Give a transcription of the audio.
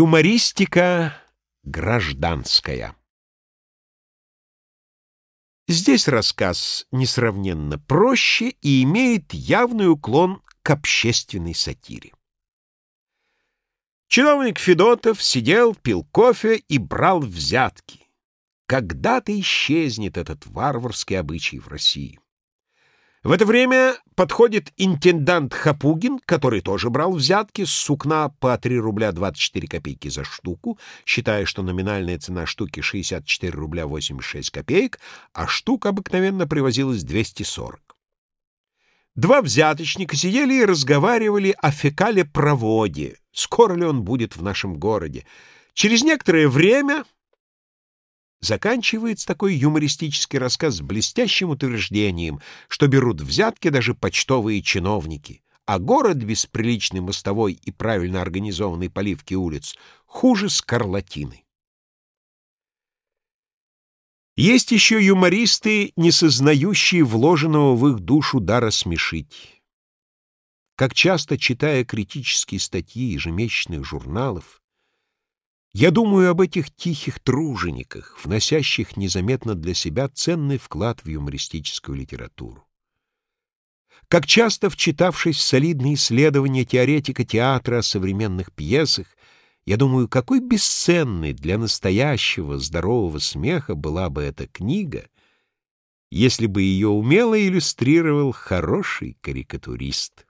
Юмористика гражданская Здесь рассказ несравненно проще и имеет явный уклон к общественной сатире. Чиновник Федотов сидел, пил кофе и брал взятки. Когда-то исчезнет этот варварский обычай в России. В это время подходит интендант Хапугин, который тоже брал взятки с сукна по 3 рубля 24 копейки за штуку, считая, что номинальная цена штуки 64 рубля 86 копеек, а штука обыкновенно привозилась 240. Два взяточника сидели и разговаривали о фекале-проводе, скоро ли он будет в нашем городе. Через некоторое время Заканчивается такой юмористический рассказ блестящим утверждением, что берут взятки даже почтовые чиновники, а город без приличной мостовой и правильно организованной поливки улиц хуже скарлатины. Есть еще юмористы, не сознающие вложенного в их душу дара смешить. Как часто, читая критические статьи ежемесячных журналов, я думаю об этих тихих тружениках, вносящих незаметно для себя ценный вклад в юмористическую литературу. Как часто, вчитавшись в солидные исследования теоретика театра о современных пьесах, я думаю, какой бесценной для настоящего здорового смеха была бы эта книга, если бы ее умело иллюстрировал хороший карикатурист.